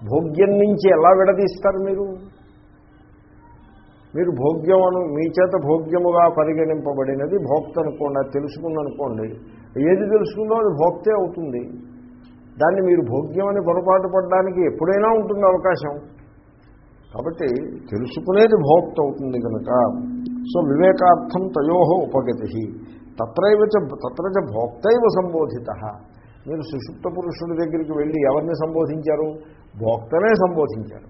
భోగ్యం నుంచి ఎలా విడదీస్తారు మీరు? మీరు భోగ్యం అను మీ చేత భోగ్యముగా పరిగణింపబడినది భోక్త అనుకోండి అది తెలుసుకుందనుకోండి. ఏది తెలుసుకుందో అది భోక్తే అవుతుంది. దాన్ని మీరు భోగ్యమని పొరపాటు పడడానికి ఎప్పుడైనా ఉంటుంది అవకాశం. కాబట్టి తెలుసుకునేది భోక్త అవుతుంది కనుక. సో వివేకార్థం తయోహ ఉపగతి. తత్రైవ తత్రచ భోక్తైవ సంబోధిత. మీరు సుషుప్త పురుషుడి దగ్గరికి వెళ్ళి ఎవరిని సంబోధించారు? భోక్తనే సంబోధించారు.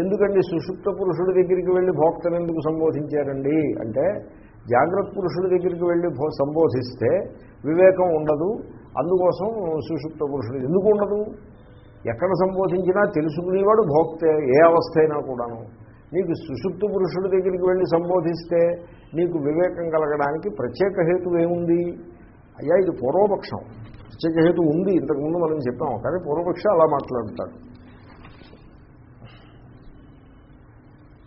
ఎందుకండి సుషుప్త పురుషుడి దగ్గరికి వెళ్ళి భోక్తను ఎందుకు సంబోధించారండి? అంటే జాగ్రత్త పురుషుడి దగ్గరికి వెళ్ళి సంబోధిస్తే వివేకం ఉండదు. అందుకోసం సుషుప్త పురుషుడు ఎందుకు ఉండదు? ఎక్కడ సంబోధించినా తెలుసుకునేవాడు భోక్తే ఏ అవస్థ అయినా కూడాను. నీకు సుషుప్త పురుషుడి దగ్గరికి వెళ్ళి సంబోధిస్తే నీకు వివేకం కలగడానికి ప్రత్యేక హేతు ఏముంది? అయ్యా ఇది పూర్వపక్షం. ప్రత్యేక హేతు ఉంది ఇంతకుముందు మనం చెప్పాం కానీ పూర్వపక్ష అలా మాట్లాడతాడు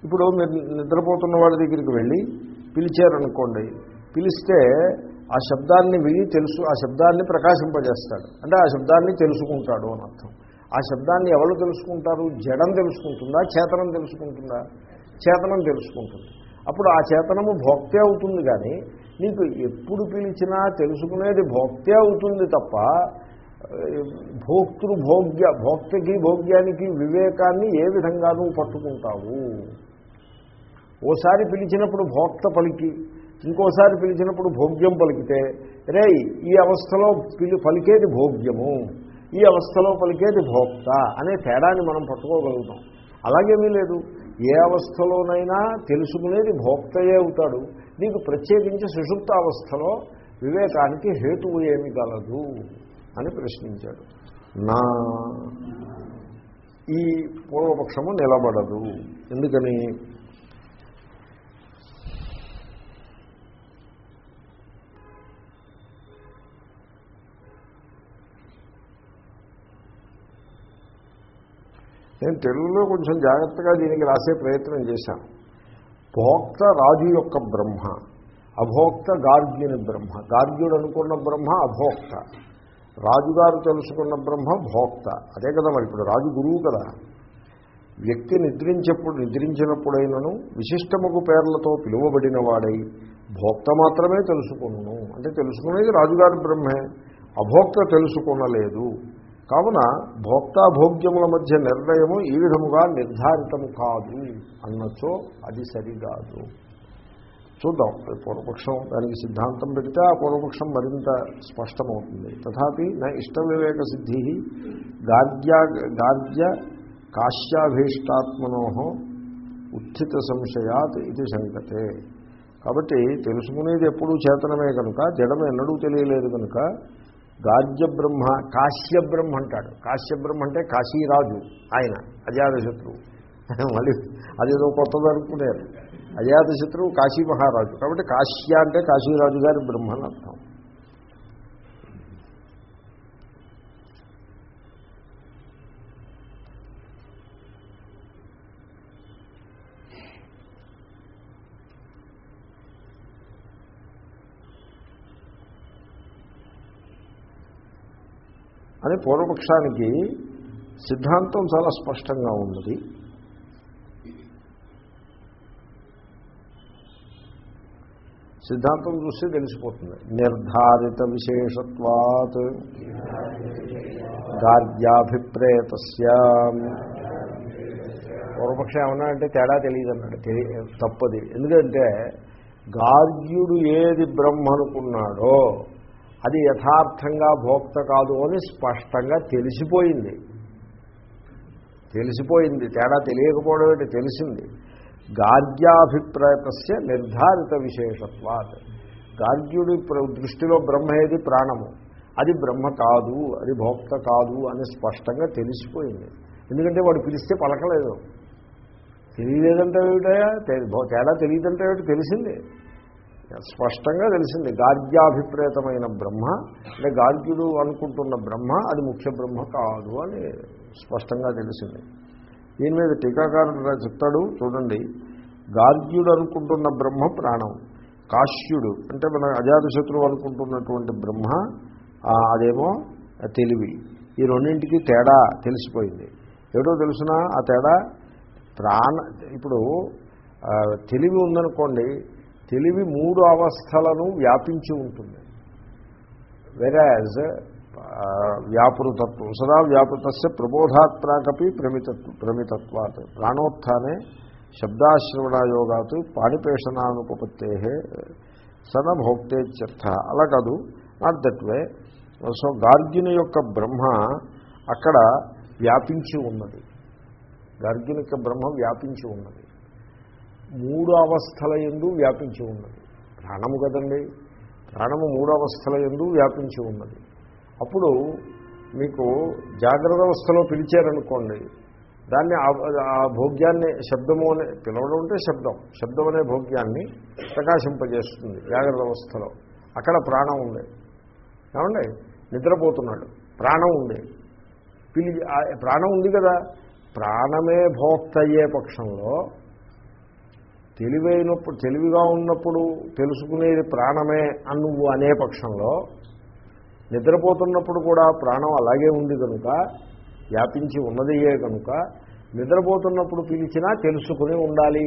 ఇప్పుడు మీరు నిద్రపోతున్న వాళ్ళ దగ్గరికి వెళ్ళి పిలిచారనుకోండి పిలిస్తే ఆ శబ్దాన్ని విని తెలుసు ఆ శబ్దాన్ని ప్రకాశింపజేస్తాడు. అంటే ఆ శబ్దాన్ని తెలుసుకుంటాడు అని అర్థం. ఆ శబ్దాన్ని ఎవరు తెలుసుకుంటారు? జడం తెలుసుకుంటుందా? చేతనం తెలుసుకుంటుందా? చేతనం తెలుసుకుంటుంది. అప్పుడు ఆ చేతనము భోక్తే అవుతుంది కానీ నీకు ఎప్పుడు పిలిచినా తెలుసుకునేది భోక్తే అవుతుంది తప్ప భోక్తృ భోగ్య భోక్తకి భోగ్యానికి వివేకాన్ని ఏ విధంగా నువ్వు పట్టుకుంటావు? ఓసారి పిలిచినప్పుడు భోక్త పలికి ఇంకోసారి పిలిచినప్పుడు భోగ్యం పలికితే రే ఈ అవస్థలో పిలి పలికేది భోగ్యము ఈ అవస్థలో పలికేది భోక్త అనే తేడాన్ని మనం పట్టుకోగలుగుతాం. అలాగేమీ లేదు. ఏ అవస్థలోనైనా తెలుసుకునేది భోక్తయే అవుతాడు. నీకు ప్రత్యేకించి సుషుప్తావస్థలో వివేకానికి హేతువు ఏమి గలదు అని ప్రశ్నించాడు. నా ఈ పూర్వపక్షము నిలబడదు. ఎందుకని? నేను తెలుగులో కొంచెం జాగ్రత్తగా దీనికి రాసే ప్రయత్నం చేశాను. భోక్త రాజు యొక్క బ్రహ్మ అభోక్త గార్గ్యుని బ్రహ్మ. గార్గ్యుడు అనుకున్న బ్రహ్మ అభోక్త. రాజుగారు తెలుసుకున్న బ్రహ్మ భోక్త. అదే కదా మరి ఇప్పుడు రాజు గురువు కదా. వ్యక్తి నిద్రించినప్పుడు నిద్రించినప్పుడైనను విశిష్టముకు పేర్లతో పిలువబడిన వాడై భోక్త మాత్రమే తెలుసుకును అంటే తెలుసుకునేది రాజుగారి బ్రహ్మే. అభోక్త తెలుసుకునలేదు. కావున భోక్తాభోగ్యముల మధ్య నిర్ణయము ఈ విధముగా నిర్ధారితము కాదు అన్నచో అది సరికాదు చూద్దాం పూర్వపక్షం దానికి సిద్ధాంతం పెడితే ఆ పూర్వపక్షం మరింత స్పష్టమవుతుంది. తథాపి నా ఇష్ట వివేక సిద్ధి గార్గ్యా గార్గ్య కాశ్యాభీష్టాత్మనో ఉత్థిత సంశయాత్ ఇది సంగతే. కాబట్టి తెలుసుకునేది ఎప్పుడూ చేతనమే కనుక జడమే ఎన్నడూ తెలియలేదు కనుక గార్జబ్రహ్మ బ్రహ్మ బ్రహ్మ అంటాడు. కాశ్యబ్రహ్మ అంటే కాశీరాజు ఆయన అజాతశత్రువు. మళ్ళీ అదేదో కొత్తది అనుకున్నారు. అజాతశత్రువు కాశీ మహారాజు కాబట్టి కాశ్య అంటే కాశీరాజు గారి బ్రహ్మ అని అర్థం. అని పూర్వపక్షానికి సిద్ధాంతం చాలా స్పష్టంగా ఉన్నది. సిద్ధాంతం చూస్తే తెలిసిపోతుంది. నిర్ధారిత విశేషత్వాత్ గార్గ్యాభిప్రేత పూర్వపక్షం ఏమన్నా అంటే తేడా తెలియదు అన్నాడు తప్పది. ఎందుకంటే గార్గ్యుడు ఏది బ్రహ్మ అనుకున్నాడో అది యథార్థంగా భోక్త కాదు అని స్పష్టంగా తెలిసిపోయింది. తెలిసిపోయింది. తేడా తెలియకపోవడం ఏంటి? తెలిసింది. గార్గ్యాభిప్రాయతస్య నిర్ధారిత విశేషత్వాత్. గార్గ్యుడి దృష్టిలో బ్రహ్మ ఏది? ప్రాణము. అది బ్రహ్మ కాదు అది భోక్త కాదు అని స్పష్టంగా తెలిసిపోయింది. ఎందుకంటే వాడు పిలిస్తే పలకలేదు. తెలియలేదంటే ఏమిటయా తేడా తెలియదంటే ఏమిటి? తెలిసింది. స్పష్టంగా తెలిసింది. గార్గ్యాభిప్రేతమైన బ్రహ్మ అంటే గార్గ్యుడు అనుకుంటున్న బ్రహ్మ అది ముఖ్య బ్రహ్మ కాదు అని స్పష్టంగా తెలిసింది. దీని మీద టీకాకారుడు చెప్తాడు చూడండి. గార్గ్యుడు అనుకుంటున్న బ్రహ్మ ప్రాణం కాశ్యుడు అంటే మన అజాతశత్రువు అనుకుంటున్నటువంటి బ్రహ్మ అదేమో తెలివి. ఈ రెండింటికి తేడా తెలిసిపోయింది. ఏడో తెలిసినా? ఆ తేడా ప్రాణ ఇప్పుడు తెలివి ఉందనుకోండి తెలివి మూడు అవస్థలను వ్యాపించి ఉంటుంది. వెరాజ్ వ్యాపృతత్వం సదా వ్యాపృతస్య ప్రబోధాత్రాకపి ప్రమితత్వ ప్రమితత్వాత్. ప్రాణోత్థానే శబ్దాశ్రవణయోగాత్ పాణిపేషణానుపత్తే సన భోక్తేత్యర్థ అలా కాదు నాట్ దట్ వే సో గార్గ్యుని యొక్క బ్రహ్మ అక్కడ వ్యాపించి ఉన్నది. గార్గ్యుని యొక్క బ్రహ్మ వ్యాపించి ఉన్నది. మూడు అవస్థల ఎందు వ్యాపించి ఉన్నది. ప్రాణము కదండి? ప్రాణము మూడు అవస్థల ఎందు వ్యాపించి ఉన్నది. అప్పుడు మీకు జాగ్రత్త అవస్థలో పిలిచారనుకోండి దాన్ని ఆ- ఆ భోగ్యాన్ని శబ్దము అనే పిలవడం అంటే శబ్దం. శబ్దం అనే భోగ్యాన్ని ప్రకాశింపజేస్తుంది జాగ్రత్త అవస్థలో. అక్కడ ప్రాణం ఉంది. ఏమండి? నిద్రపోతున్నాడు. ప్రాణం ఉంది. పిలి ప్రాణం ఉంది కదా? ప్రాణమే భోక్త అయ్యే పక్షంలో తెలివైనప్పుడు తెలివిగా ఉన్నప్పుడు తెలుసుకునేది ప్రాణమే అని నువ్వు అనే పక్షంలో నిద్రపోతున్నప్పుడు కూడా ప్రాణం అలాగే ఉంది కనుక వ్యాపించి ఉన్నదియే కనుక నిద్రపోతున్నప్పుడు పిలిచినా తెలుసుకుని ఉండాలి.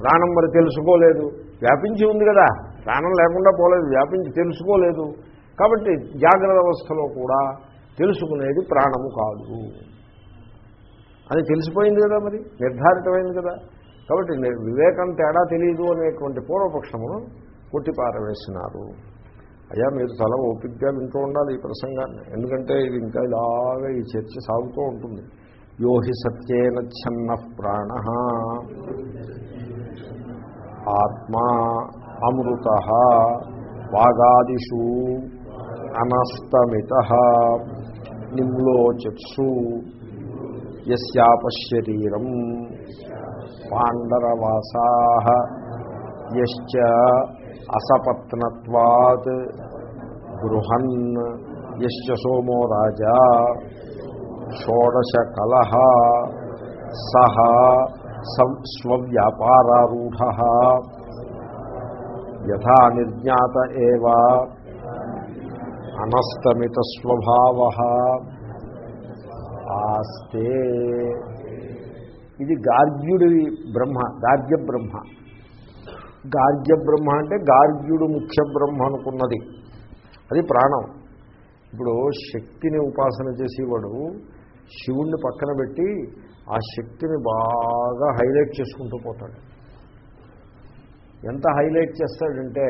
ప్రాణం మరి తెలుసుకోలేదు. వ్యాపించి ఉంది కదా ప్రాణం లేకుండా పోలేదు వ్యాపించి తెలుసుకోలేదు. కాబట్టి జాగ్రత్త అవస్థలో కూడా తెలుసుకునేది ప్రాణము కాదు. అని తెలిసిపోయింది కదా మరి నిర్ధారితమైంది కదా. కాబట్టి వివేకం తేడా తెలియదు అనేటువంటి పూర్వపక్షమును కొట్టిపారవేసినారు అయ్యా మీరు తల ఓపిక్గా వింటూ ఉండాలి ఈ ప్రసంగాన్ని. ఎందుకంటే ఇది ఇంకా ఇలాగా ఈ చర్చ సాగుతూ ఉంటుంది. యోహి సత్యేన ఛన్న ప్రాణ ఆత్మా అమృత వాగాదిషు అనస్తమిత నిమ్లోచత్సు యస్యాపశరీరం పాండరవాసా యశ్చ అసపత్నత్వాత్ గృహన్ యశ్చ సోమో రాజా షోడశకల సహ స్వ్యాపారారూఢ స్వవ్యాపారారూఢ యథా నిర్జ్ఞాత అనస్తమిత స్వభావ ఆస్తే. ఇది గార్గ్యుడి బ్రహ్మ గార్గ్య బ్రహ్మ. గార్గ్య బ్రహ్మ అంటే గార్గ్యుడు ముఖ్య బ్రహ్మ అనుకున్నది. అది ప్రాణం. ఇప్పుడు శక్తిని ఉపాసన చేసేవాడు శివుణ్ణి పక్కన పెట్టి ఆ శక్తిని బాగా హైలైట్ చేసుకుంటూ పోతాడు. ఎంత హైలైట్ చేస్తాడంటే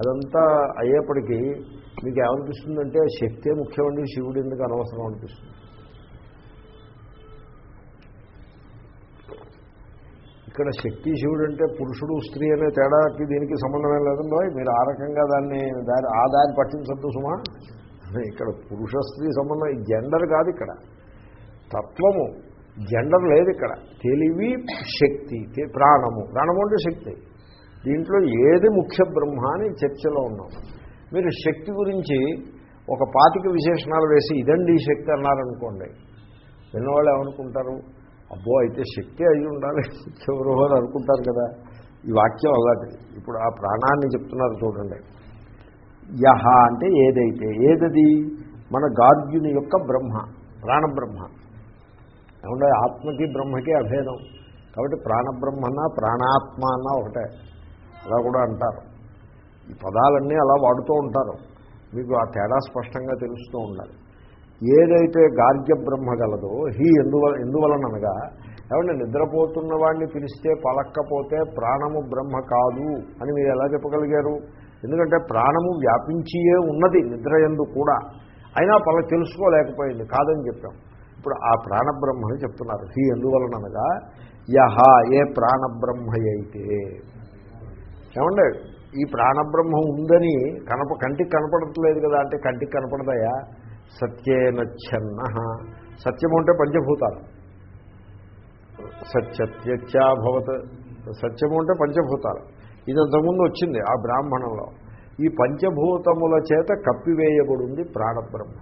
అదంతా అయ్యేప్పటికీ మీకు ఏమనిపిస్తుందంటే శక్తే ముఖ్యమండి శివుడు ఎందుకు అనవసరం అనిపిస్తుంది. ఇక్కడ శక్తి శివుడు అంటే పురుషుడు స్త్రీ అనే తేడాకి దీనికి సంబంధం లేదండో? మీరు ఆ రకంగా దాన్ని దాని ఆ దారి పట్టించద్దు సుమా. ఇక్కడ పురుష స్త్రీ సంబంధం జెండర్ కాదు ఇక్కడ. తత్వము జెండర్ లేదు ఇక్కడ. తెలివి శక్తి ప్రాణము. ప్రాణము అంటే శక్తి. దీంట్లో ఏది ముఖ్య బ్రహ్మ అని చర్చలో ఉన్నాం. మీరు శక్తి గురించి ఒక పాతిక విశేషణాలు వేసి ఇదండి ఈ శక్తి అన్నారనుకోండి. విన్నవాళ్ళు ఏమనుకుంటారు? అబ్బో అయితే శక్తి అయి ఉండాలి. ఎవరో అని అనుకుంటారు కదా ఈ వాక్యం అలాంటిది. ఇప్పుడు ఆ ప్రాణాన్ని చెప్తున్నారు చూడండి. యహ అంటే ఏదైతే ఏదది? మన గార్గ్యుని యొక్క బ్రహ్మ ప్రాణబ్రహ్మ. ఏమంటే ఆత్మకి బ్రహ్మకి అభేదం. కాబట్టి ప్రాణబ్రహ్మనా ప్రాణాత్మ అన్న ఒకటే. అలా కూడా అంటారు. ఈ పదాలన్నీ అలా వాడుతూ ఉంటారు. మీకు ఆ తేడా స్పష్టంగా తెలుస్తూ ఉండాలి. ఏదైతే గార్గ్య బ్రహ్మ గలదో హీ ఎందువల ఎందువలనగా ఏమంటే నిద్రపోతున్న వాడిని పిలిస్తే పలక్కపోతే ప్రాణము బ్రహ్మ కాదు అని మీరు ఎలా చెప్పగలిగారు? ఎందుకంటే ప్రాణము వ్యాపించియే ఉన్నది నిద్ర ఎందు కూడా. అయినా పల తెలుసుకోలేకపోయింది కాదని చెప్పాం. ఇప్పుడు ఆ ప్రాణబ్రహ్మని చెప్తున్నారు హీ ఎందువలనగా యహ ఏ ప్రాణబ్రహ్మ అయితే ఏమంటే ఈ ప్రాణబ్రహ్మ ఉందని కనప కంటికి కనపడట్లేదు కదా అంటే కంటికి కనపడదయా సత్యేనచ్చన్న సత్యము అంటే పంచభూతాలు. సత్యత్యత్యాభవత్ సత్యము అంటే పంచభూతాలు. ఇది అంతకుముందు వచ్చింది ఆ బ్రాహ్మణంలో. ఈ పంచభూతముల చేత కప్పివేయబడింది ప్రాణబ్రహ్మ.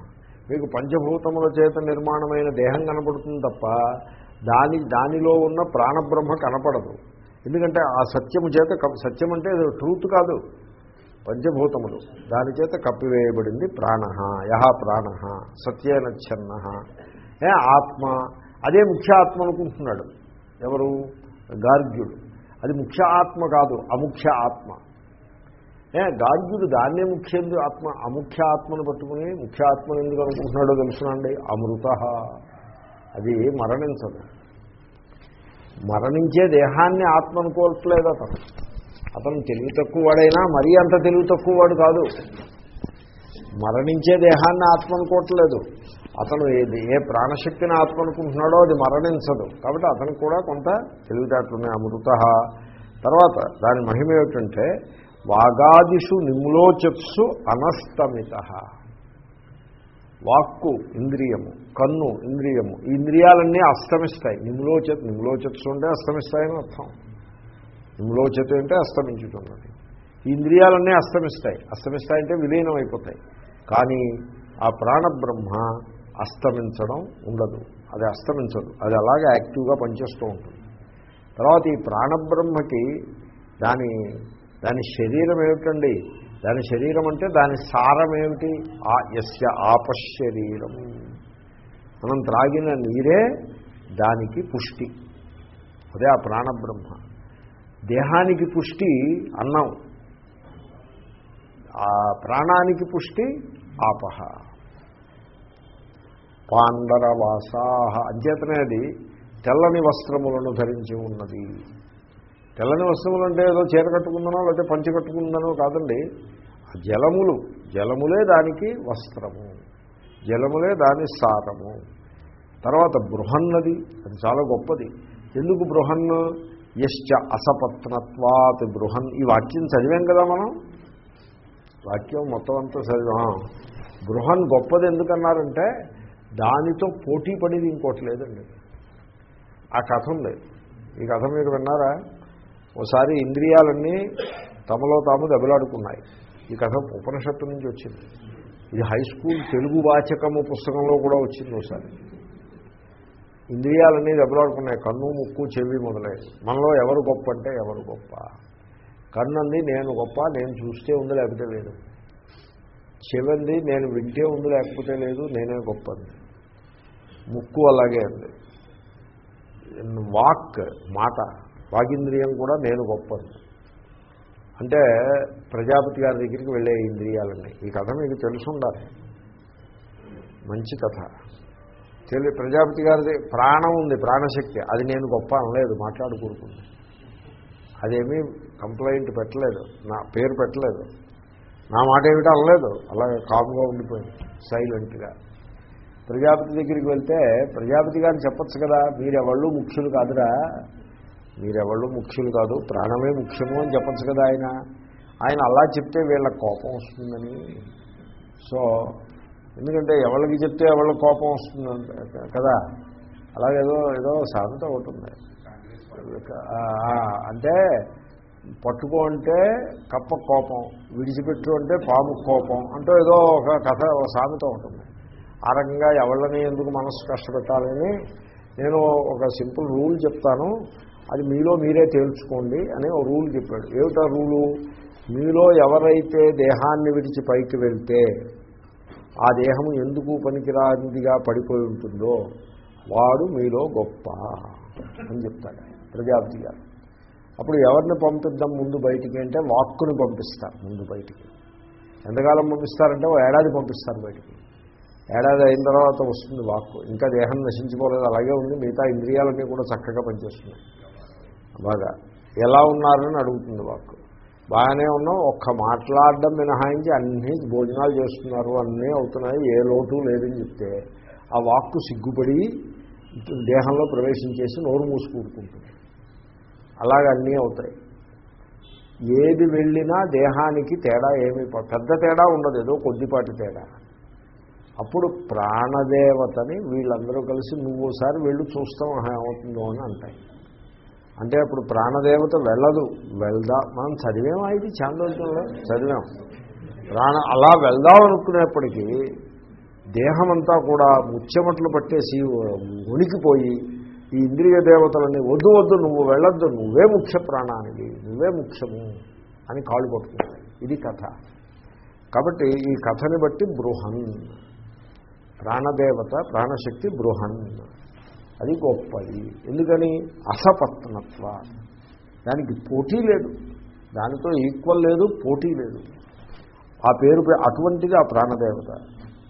మీకు పంచభూతముల చేత నిర్మాణమైన దేహం కనపడుతుంది తప్ప దాని దానిలో ఉన్న ప్రాణబ్రహ్మ కనపడదు. ఎందుకంటే ఆ సత్యము చేత సత్యం అంటే ట్రూత్ కాదు. పంచభూతములు. దాని చేత కప్పివేయబడింది ప్రాణ యహ ప్రాణ సత్యేనచ్చన్న ఏ ఆత్మ. అదే ముఖ్య ఆత్మ అనుకుంటున్నాడు. ఎవరు? గార్గ్యుడు. అది ముఖ్య ఆత్మ కాదు అముఖ్య ఆత్మ. ఏ గార్గ్యుడు దాన్నే ముఖ్య ఆత్మ అముఖ్య ఆత్మను పట్టుకుని ముఖ్య ఆత్మను ఎందుకు అనుకుంటున్నాడో తెలుసునండి అమృత. అది మరణించదు. మరణించే దేహాన్ని ఆత్మ అనుకోవట్లేదు అతను. అతను తెలివి తక్కువ వాడైనా మరీ అంత తెలివి తక్కువ వాడు కాదు. మరణించే దేహాన్ని ఆత్మ అనుకోవట్లేదు అతను ఏది ఏ ప్రాణశక్తిని ఆత్మ అనుకుంటున్నాడో అది మరణించదు. కాబట్టి అతనికి కూడా కొంత తెలివితేటలున్నాయి అమృత. తర్వాత దాని మహిమ ఏమిటంటే వాగాదిషు నిమ్లోచప్సు అనస్తమిత. వాక్కు ఇంద్రియము కన్ను ఇంద్రియము ఈ ఇంద్రియాలన్నీ అస్తమిస్తాయి. నిమ్లోచ నిమ్లోచప్సు అంటే అస్తమిస్తాయని అర్థం. నిమ్లోచత అంటే అస్తమించుతున్నది ఈ ఇంద్రియాలన్నీ అస్తమిస్తాయి. అస్తమిస్తాయంటే విలీనం అయిపోతాయి కానీ ఆ ప్రాణబ్రహ్మ అస్తమించడం ఉండదు. అది అస్తమించదు. అది అలాగే యాక్టివ్గా పనిచేస్తూ ఉంటుంది. తర్వాత ఈ ప్రాణబ్రహ్మకి దాని దాని శరీరం ఏమిటండి? దాని శరీరం అంటే దాని సారం ఏమిటి? ఆ యస్య ఆపశరీరం. మనం త్రాగిన నీరే దానికి పుష్టి. అదే ఆ ప్రాణబ్రహ్మ. దేహానికి పుష్టి అన్నం. ఆ ప్రాణానికి పుష్టి ఆపహ. పాండరవాసాహ. అంచేతనే అది తెల్లని వస్త్రములను ధరించి ఉన్నది. తెల్లని వస్త్రములు అంటే ఏదో చీర కట్టుకుందనో లేకపోతే పంచి కట్టుకుందనో కాదండి. జలములు జలములే దానికి వస్త్రము. జలములే దాని సారము. తర్వాత బృహన్నది అది చాలా గొప్పది. ఎందుకు బృహన్ను? యశ్చ అసపత్నత్వాత్ బృహన్. ఈ వాక్యం చదివాం కదా మనం? వాక్యం మొత్తం అంతా చదివాం. బృహన్ గొప్పది ఎందుకన్నారంటే దానితో పోటీ పడేది ఇంకోటి లేదండి. ఆ కథ ఉంది. ఈ కథ మీరు విన్నారా? ఓసారి ఇంద్రియాలన్నీ తమలో తాము దెబ్బలాడుకున్నాయి. ఈ కథ ఉపనిషత్తు నుంచి వచ్చింది. ఇది హై స్కూల్ తెలుగు వాచకము పుస్తకంలో కూడా వచ్చింది ఒకసారి ఇంద్రియాలన్నీ దెబ్బలాడుకున్నాయి. కన్ను ముక్కు చెవి మొదలైనవి మనలో ఎవరు గొప్ప అంటే ఎవరు గొప్ప? కన్నుంది నేను గొప్ప నేను చూస్తే ఉంది లేకపోతే లేదు. చెవంది నేను వింటే ఉంది లేకపోతే లేదు నేనే గొప్పది. ముక్కు అలాగే అంది. వాక్ మాట వాగింద్రియం కూడా నేను గొప్పది. అంటే ప్రజాపతి గారి దగ్గరికి వెళ్ళే ఇంద్రియాలన్నీ. ఈ కథ మీకు తెలుసుండాలి. మంచి కథ. తెలి ప్రజాపతి గారిది ప్రాణం ఉంది ప్రాణశక్తి. అది నేను గొప్ప అనలేదు మాట్లాడుకూరుకుంది అదేమీ కంప్లైంట్ పెట్టలేదు నా పేరు పెట్టలేదు. నా మాట ఏమిటో అనలేదు అలాగే కామ్గా ఉండిపోయింది సైలెంట్గా ప్రజాపతి దగ్గరికి వెళ్తే ప్రజాపతి గారిని చెప్పచ్చు కదా మీరెవళ్ళు ముఖ్యులు కాదురా? మీరెవళ్ళు ముఖ్యులు కాదు ప్రాణమే ముఖ్యము అని చెప్పచ్చు కదా ఆయన. ఆయన అలా చెప్తే వీళ్ళ కోపం వస్తుందని. సో ఎందుకంటే ఎవరికి చెప్తే ఎవరికి కోపం వస్తుంది కదా? అలాగేదో ఏదో సామెత ఒకటి ఉంది. అంటే పట్టుకో అంటే కప్ప కోపం విడిచిపెట్టు అంటే పాము కోపం అంటూ ఏదో ఒక కథ సామెత ఉంటుంది ఆ రకంగా ఎవళ్ళని ఎందుకు మనసు కష్టపెట్టాలని నేను ఒక సింపుల్ రూల్ చెప్తాను. అది మీలో మీరే తేల్చుకోండి అని ఒక రూల్ చెప్పాడు. ఏమిటా రూలు? మీలో ఎవరైతే దేహాన్ని విడిచి పైకి వెళ్తే ఆ దేహము ఎందుకు పనికిరానిదిగా పడిపోయి ఉంటుందో వాడు మీలో గొప్ప అని చెప్తాడు ప్రజాపతి గారు. అప్పుడు ఎవరిని పంపిద్దాం ముందు బయటికి అంటే వాక్కుని పంపిస్తారు ముందు బయటికి. ఎంతకాలం పంపిస్తారంటే ఓ ఏడాది పంపిస్తారు బయటికి. ఏడాది అయిన తర్వాత వస్తుంది వాక్కు. ఇంకా దేహం నశించుకోలేదు అలాగే ఉంది. మిగతా ఇంద్రియాలన్నీ కూడా చక్కగా పనిచేస్తున్నాయి. బాగా ఎలా ఉన్నారని అడుగుతుంది వాక్కు. బాగానే ఉన్నాం ఒక్క మాట్లాడడం మినహాయించి అన్నీ భోజనాలు చేస్తున్నారు అన్నీ అవుతున్నాయి ఏ లోటు లేదని చెప్తే ఆ వాక్కు సిగ్గుపడి దేహంలో ప్రవేశించేసి నోరు మూసుకూడుకుంటుంది అలాగ అన్నీ అవుతాయి. ఏది వెళ్ళినా దేహానికి తేడా ఏమీ పెద్ద తేడా ఉండదు ఏదో కొద్దిపాటి తేడా. అప్పుడు ప్రాణదేవతని వీళ్ళందరూ కలిసి నువ్వుసారి వెళ్ళి చూస్తాం ఏమవుతుందో అని అంటాయి. అంటే అప్పుడు ప్రాణదేవత వెళ్ళదు. వెళ్దా. మనం చదివాం ఇది చాందోళంలో చదివాం. ప్రాణ అలా వెళ్దాం అనుకునేప్పటికీ దేహమంతా కూడా ముచ్చెమట్లు పట్టేసి ఉనికిపోయి ఈ ఇంద్రియ దేవతలని వద్దు వద్దు నువ్వు వెళ్ళొద్దు నువ్వే ముఖ్య ప్రాణానికి నువ్వే ముఖ్యము అని కాళ్ళు పట్టుకుంటాయి. ఇది కథ. కాబట్టి ఈ కథని బట్టి బృహన్. ప్రాణదేవత ప్రాణశక్తి బృహన్. అది గొప్పది. ఎందుకని? అసపత్నత్వ. దానికి పోటీ లేదు. దానితో ఈక్వల్ లేదు పోటీ లేదు. ఆ పేరు అటువంటిది ఆ ప్రాణదేవత.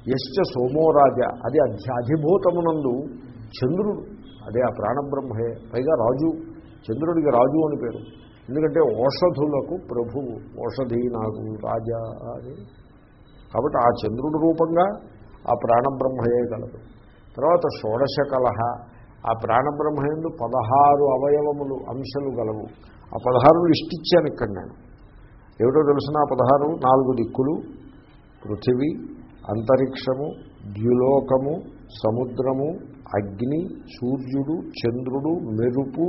యశ్చ సోమోరాజ అది అధ్యాధిభూతమునందు చంద్రుడు. అదే ఆ ప్రాణబ్రహ్మయే పైగా రాజు. చంద్రుడికి రాజు అని పేరు. ఎందుకంటే ఓషధులకు ప్రభువు. ఓషధి నాకు రాజా అని. కాబట్టి ఆ చంద్రుడి రూపంగా ఆ ప్రాణబ్రహ్మయే గలదు తర్వాత షోడశ కలహ ఆ ప్రాణబ్రహ్మయందు పదహారు అవయవములు అంశలు గలవు. ఆ పదహారు లిస్ట్ ఇచ్చాను ఇక్కడ నేను. ఏమిటో తెలిసిన ఆ పదహారు? నాలుగు దిక్కులు. పృథివీ అంతరిక్షము ద్యులోకము సముద్రము అగ్ని సూర్యుడు చంద్రుడు మెరుపు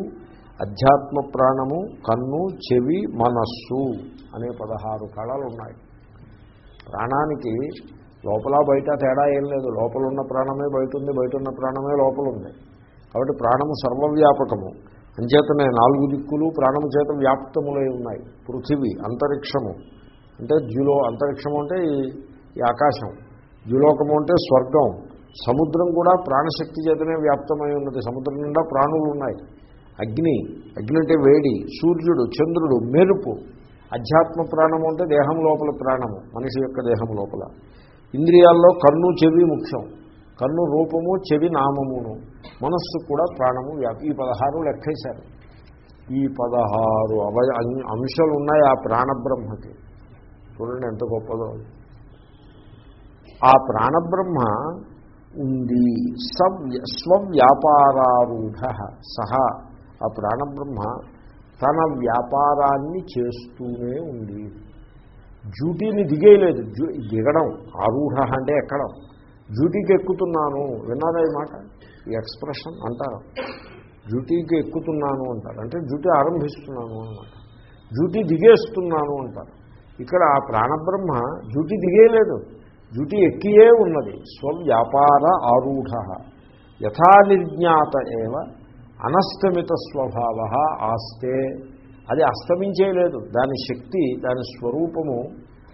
అధ్యాత్మ ప్రాణము కన్ను చెవి మనస్సు అనే పదహారు కళలు ఉన్నాయి ప్రాణానికి లోపల బయట తేడా ఏం లేదు. లోపల ఉన్న ప్రాణమే బయట ఉంది బయట ఉన్న ప్రాణమే లోపల ఉంది కాబట్టి ప్రాణము సర్వవ్యాపకము. అంచేతనే నాలుగు దిక్కులు ప్రాణము చేత వ్యాప్తములై ఉన్నాయి. పృథివీ అంతరిక్షము. అంటే ద్యులో అంతరిక్షము అంటే ఈ ఆకాశం. ద్యులోకము అంటే స్వర్గం. సముద్రం కూడా ప్రాణశక్తి చేతనే వ్యాప్తమై ఉన్నది. సముద్రం నిండా ప్రాణులు ఉన్నాయి. అగ్ని అగ్ని అంటే వేడి సూర్యుడు చంద్రుడు మెరుపు. అధ్యాత్మ ప్రాణము అంటే దేహం లోపల ప్రాణము మనిషి యొక్క దేహం లోపల. ఇంద్రియాల్లో కన్ను చెవి ముఖ్యం కన్ను రూపము చెవి నామమును మనస్సు కూడా ప్రాణము వ్యాపి ఈ పదహారు లెక్కేశారు. ఈ పదహారు అవయ అంశాలు ఉన్నాయి ఆ ప్రాణబ్రహ్మకి. చూడండి ఎంత గొప్పదో. ఆ ప్రాణబ్రహ్మ ఉంది. స్వవ్యాపారారూఢ. సహా ఆ ప్రాణబ్రహ్మ తన వ్యాపారాన్ని చేస్తూనే ఉంది. డ్యూటీని దిగేయలేదు. దిగడం ఆరూఢ అంటే ఎక్కడం. డ్యూటీకి ఎక్కుతున్నాను విన్నారా ఈ మాట? ఈ ఎక్స్ప్రెషన్ అంటారు డ్యూటీకి ఎక్కుతున్నాను అంటారు. అంటే డ్యూటీ ఆరంభిస్తున్నాను అనమాట డ్యూటీ దిగేస్తున్నాను అంటారు. ఇక్కడ ఆ ప్రాణబ్రహ్మ డ్యూటీ దిగేయలేదు. డ్యూటీ ఎక్కియే ఉన్నది. స్వవ్యాపార ఆరూఢ. యథా నిర్జ్ఞాత ఏవ అనస్తమిత స్వభావ ఆస్తే. అది అస్తమించేయలేదు. దాని శక్తి దాని స్వరూపము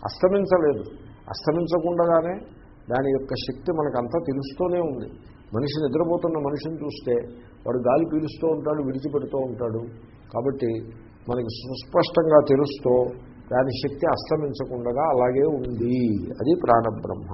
అస్తమించలేదు. అస్తమించకుండానే దాని యొక్క శక్తి మనకంతా తెలుస్తూనే ఉంది. మనిషి నిద్రపోతున్న మనిషిని చూస్తే వాడు గాలి పీలుస్తూ ఉంటాడు విడిచిపెడుతూ ఉంటాడు. కాబట్టి మనకి సుస్పష్టంగా తెలుస్తూ దాని శక్తి అస్తమించకుండా అలాగే ఉంది. అది ప్రాణబ్రహ్మ.